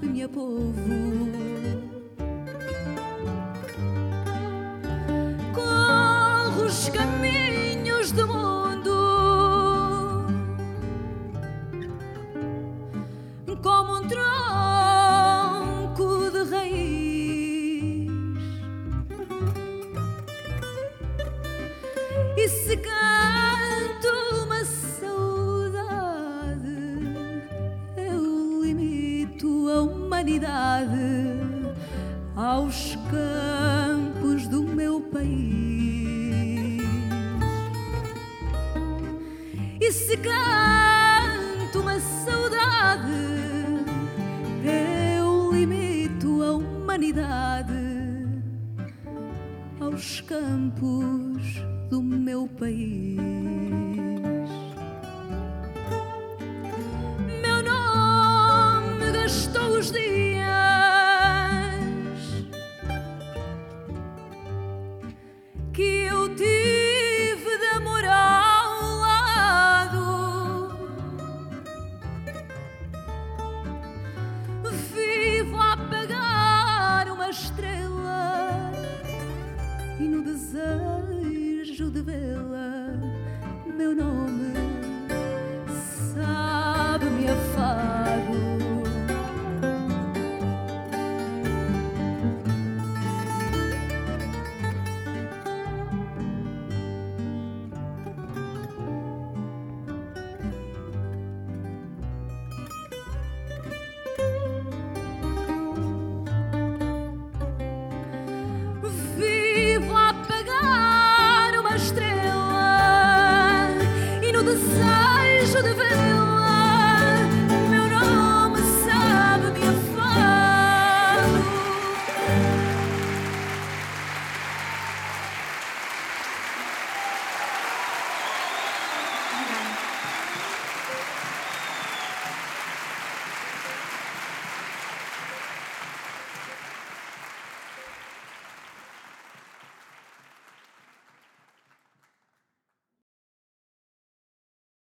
sabe, minha povo. Humanidade aos campos do meu país. E se canto uma saudade, eu limito a humanidade aos campos do meu país.